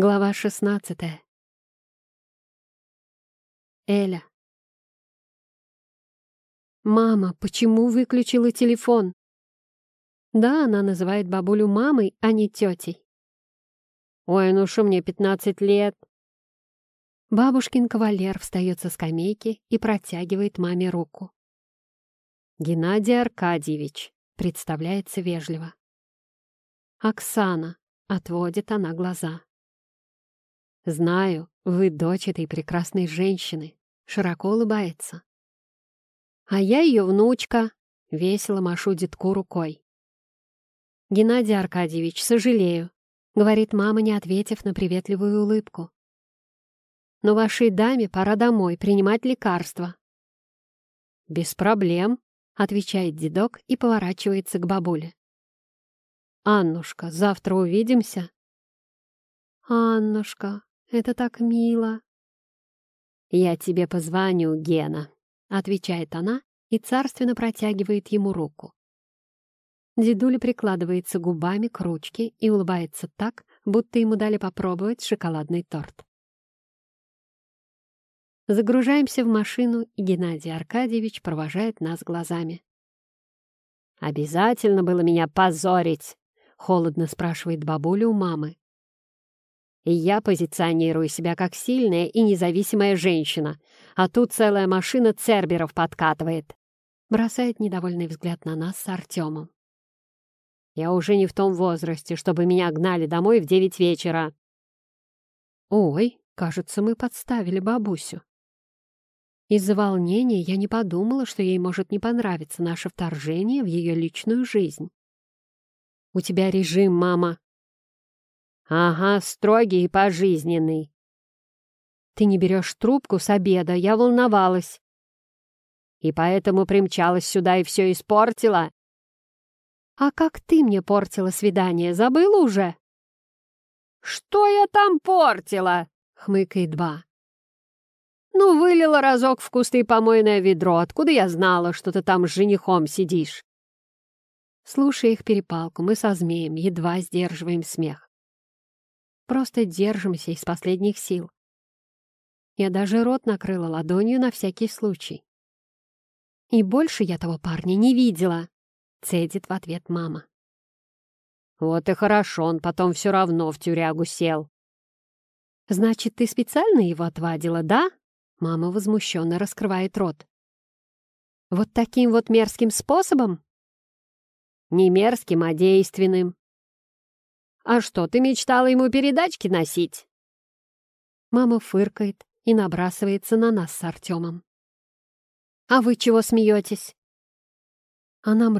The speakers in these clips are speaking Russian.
Глава шестнадцатая. Эля. «Мама, почему выключила телефон?» Да, она называет бабулю мамой, а не тетей. «Ой, ну что мне, пятнадцать лет?» Бабушкин кавалер встает со скамейки и протягивает маме руку. «Геннадий Аркадьевич», — представляется вежливо. «Оксана», — отводит она глаза. «Знаю, вы дочь этой прекрасной женщины», — широко улыбается. «А я ее внучка», — весело машу детку рукой. «Геннадий Аркадьевич, сожалею», — говорит мама, не ответив на приветливую улыбку. «Но вашей даме пора домой принимать лекарства». «Без проблем», — отвечает дедок и поворачивается к бабуле. «Аннушка, завтра увидимся?» «Аннушка, это так мило!» «Я тебе позвоню, Гена», — отвечает она и царственно протягивает ему руку. Дедуля прикладывается губами к ручке и улыбается так, будто ему дали попробовать шоколадный торт. Загружаемся в машину, и Геннадий Аркадьевич провожает нас глазами. «Обязательно было меня позорить?» — холодно спрашивает бабуля у мамы. Я позиционирую себя как сильная и независимая женщина, а тут целая машина церберов подкатывает. Бросает недовольный взгляд на нас с Артемом. Я уже не в том возрасте, чтобы меня гнали домой в девять вечера. Ой, кажется, мы подставили бабусю. Из-за волнения я не подумала, что ей может не понравиться наше вторжение в ее личную жизнь. «У тебя режим, мама», «Ага, строгий и пожизненный». «Ты не берешь трубку с обеда, я волновалась». «И поэтому примчалась сюда и все испортила?» «А как ты мне портила свидание, забыла уже?» «Что я там портила?» — хмыкает Ба. «Ну, вылила разок в кусты помойное ведро. Откуда я знала, что ты там с женихом сидишь?» Слушая их перепалку, мы со змеем едва сдерживаем смех. Просто держимся из последних сил. Я даже рот накрыла ладонью на всякий случай. «И больше я того парня не видела», — цедит в ответ мама. «Вот и хорошо, он потом все равно в тюрягу сел». «Значит, ты специально его отвадила, да?» Мама возмущенно раскрывает рот. «Вот таким вот мерзким способом?» «Не мерзким, а действенным. «А что, ты мечтала ему передачки носить?» Мама фыркает и набрасывается на нас с Артемом. «А вы чего смеетесь?» А нам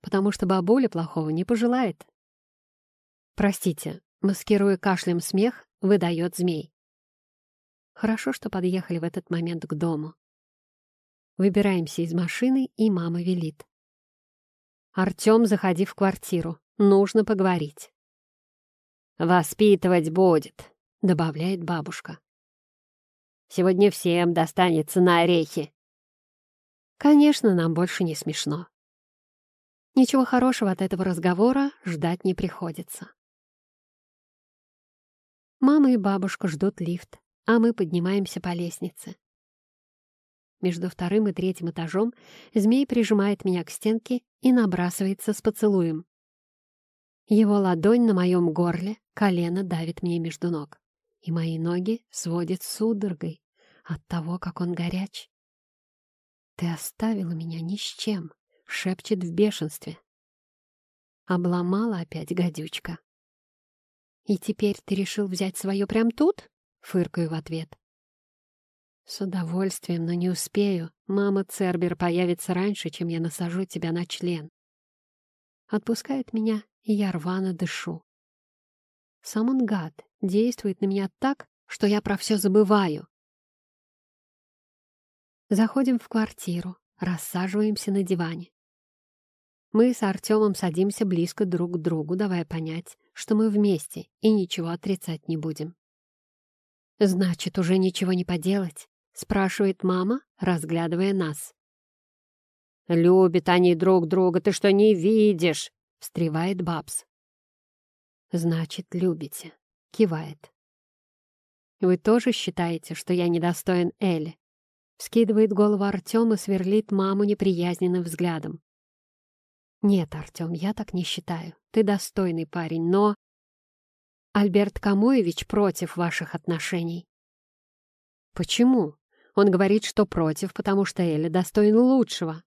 потому что бабуля плохого не пожелает. «Простите», маскируя кашлем смех, выдает змей. Хорошо, что подъехали в этот момент к дому. Выбираемся из машины, и мама велит. «Артем, заходи в квартиру. Нужно поговорить». «Воспитывать будет», — добавляет бабушка. «Сегодня всем достанется на орехи». Конечно, нам больше не смешно. Ничего хорошего от этого разговора ждать не приходится. Мама и бабушка ждут лифт, а мы поднимаемся по лестнице. Между вторым и третьим этажом змей прижимает меня к стенке и набрасывается с поцелуем. Его ладонь на моем горле, колено давит мне между ног, и мои ноги сводят судорогой от того, как он горяч. «Ты оставила меня ни с чем», — шепчет в бешенстве. Обломала опять гадючка. «И теперь ты решил взять свое прям тут?» — фыркаю в ответ. «С удовольствием, но не успею. Мама Цербер появится раньше, чем я насажу тебя на член». Отпускает меня и я рвано дышу. Сам он гад, действует на меня так, что я про все забываю. Заходим в квартиру, рассаживаемся на диване. Мы с Артемом садимся близко друг к другу, давая понять, что мы вместе и ничего отрицать не будем. «Значит, уже ничего не поделать?» — спрашивает мама, разглядывая нас. «Любят они друг друга, ты что, не видишь?» — встревает Бабс. «Значит, любите», — кивает. Вы тоже считаете, что я недостоин Эли?» Вскидывает голову Артем и сверлит маму неприязненным взглядом. «Нет, Артем, я так не считаю. Ты достойный парень, но...» «Альберт Камоевич против ваших отношений». «Почему?» Он говорит, что против, потому что Эля достоин лучшего.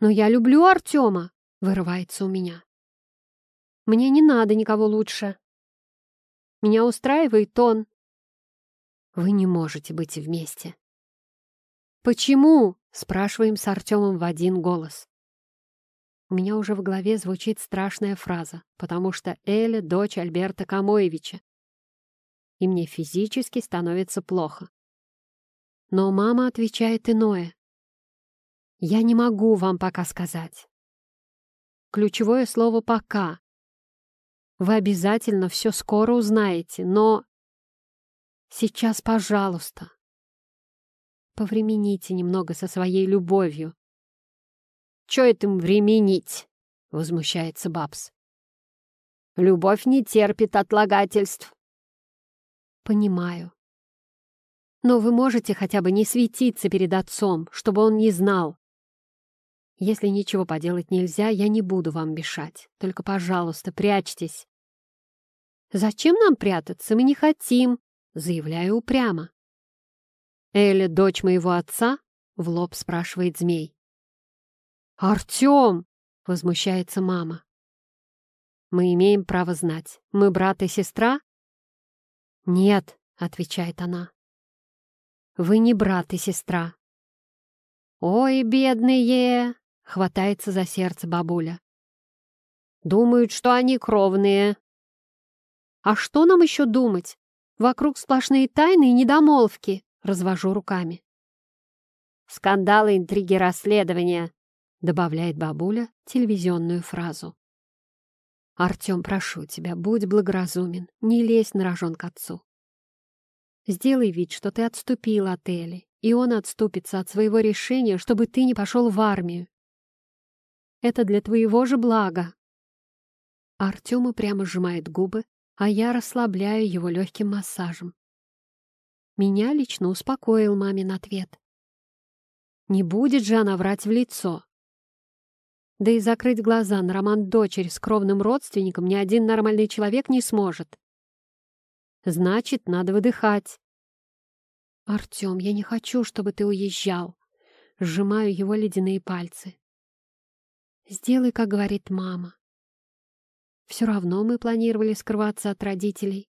«Но я люблю Артема!» — вырывается у меня. «Мне не надо никого лучше. Меня устраивает он». «Вы не можете быть вместе». «Почему?» — спрашиваем с Артемом в один голос. У меня уже в голове звучит страшная фраза, потому что Эля — дочь Альберта Камоевича. И мне физически становится плохо. Но мама отвечает иное. Я не могу вам пока сказать. Ключевое слово «пока». Вы обязательно все скоро узнаете, но... Сейчас, пожалуйста, повремените немного со своей любовью. «Чё это временить?» — возмущается Бабс. «Любовь не терпит отлагательств». «Понимаю. Но вы можете хотя бы не светиться перед отцом, чтобы он не знал, если ничего поделать нельзя, я не буду вам мешать. Только, пожалуйста, прячьтесь. Зачем нам прятаться? Мы не хотим, заявляю упрямо. Эля, дочь моего отца? В лоб спрашивает змей. Артем! Возмущается мама. Мы имеем право знать. Мы брат и сестра? Нет, отвечает она. Вы не брат и сестра. Ой, бедные! Хватается за сердце бабуля. Думают, что они кровные. А что нам еще думать? Вокруг сплошные тайны и недомолвки. Развожу руками. Скандалы, интриги, расследования, добавляет бабуля телевизионную фразу. «Артем, прошу тебя, будь благоразумен, не лезь на рожон к отцу. Сделай вид, что ты отступил от Эли, и он отступится от своего решения, чтобы ты не пошел в армию. Это для твоего же блага. Артема прямо сжимает губы, а я расслабляю его легким массажем. Меня лично успокоил мамин ответ. Не будет же она врать в лицо. Да и закрыть глаза на роман дочери с кровным родственником ни один нормальный человек не сможет. Значит, надо выдыхать. «Артем, я не хочу, чтобы ты уезжал». Сжимаю его ледяные пальцы. Сделай, как говорит мама. Все равно мы планировали скрываться от родителей.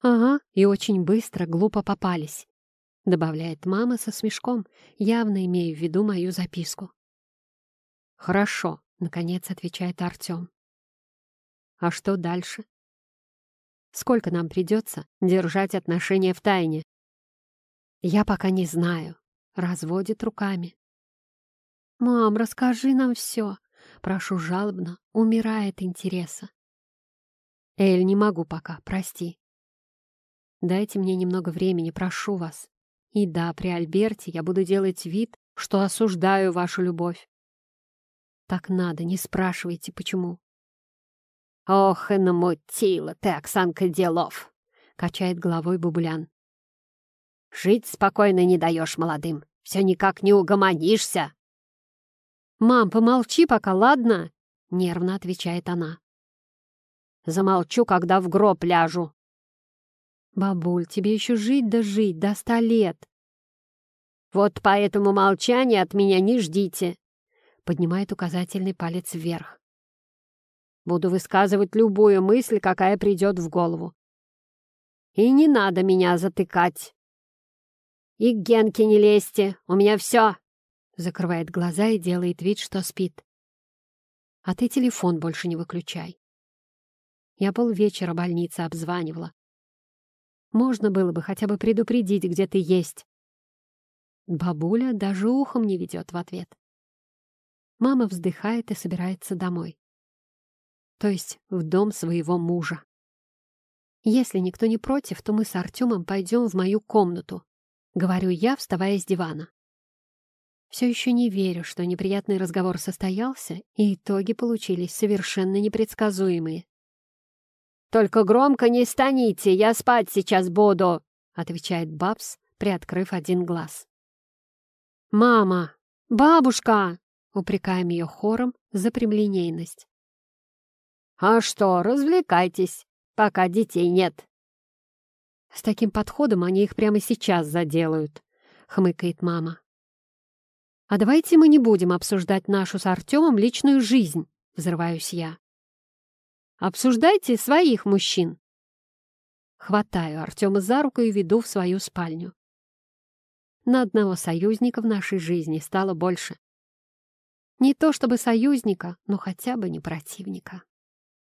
Ага, и очень быстро глупо попались, добавляет мама со смешком, явно имея в виду мою записку. Хорошо, наконец отвечает Артем. А что дальше? Сколько нам придется держать отношения в тайне? Я пока не знаю, разводит руками. «Мам, расскажи нам все!» Прошу жалобно, умирает интереса. «Эль, не могу пока, прости. Дайте мне немного времени, прошу вас. И да, при Альберте я буду делать вид, что осуждаю вашу любовь. Так надо, не спрашивайте, почему». «Ох, и намутила ты, Оксанка, делов!» — качает головой Бабулян. «Жить спокойно не даешь молодым, все никак не угомонишься!» «Мам, помолчи пока, ладно?» — нервно отвечает она. «Замолчу, когда в гроб ляжу». «Бабуль, тебе еще жить да жить до ста лет». «Вот поэтому молчания от меня не ждите», — поднимает указательный палец вверх. «Буду высказывать любую мысль, какая придет в голову. И не надо меня затыкать. И к Генке не лезьте, у меня все, Закрывает глаза и делает вид, что спит. А ты телефон больше не выключай. Я полвечера больницы обзванивала. Можно было бы хотя бы предупредить, где ты есть. Бабуля даже ухом не ведет в ответ. Мама вздыхает и собирается домой. То есть в дом своего мужа. Если никто не против, то мы с Артемом пойдем в мою комнату. Говорю я, вставая с дивана. Все еще не верю, что неприятный разговор состоялся, и итоги получились совершенно непредсказуемые. Только громко не станите, я спать сейчас буду!» — отвечает Бабс, приоткрыв один глаз. «Мама! Бабушка!» — упрекаем ее хором за прямолинейность. «А что, развлекайтесь, пока детей нет!» «С таким подходом они их прямо сейчас заделают», — хмыкает мама. «А давайте мы не будем обсуждать нашу с Артемом личную жизнь», — взрываюсь я. «Обсуждайте своих мужчин». Хватаю Артема за руку и веду в свою спальню. На одного союзника в нашей жизни стало больше. Не то чтобы союзника, но хотя бы не противника.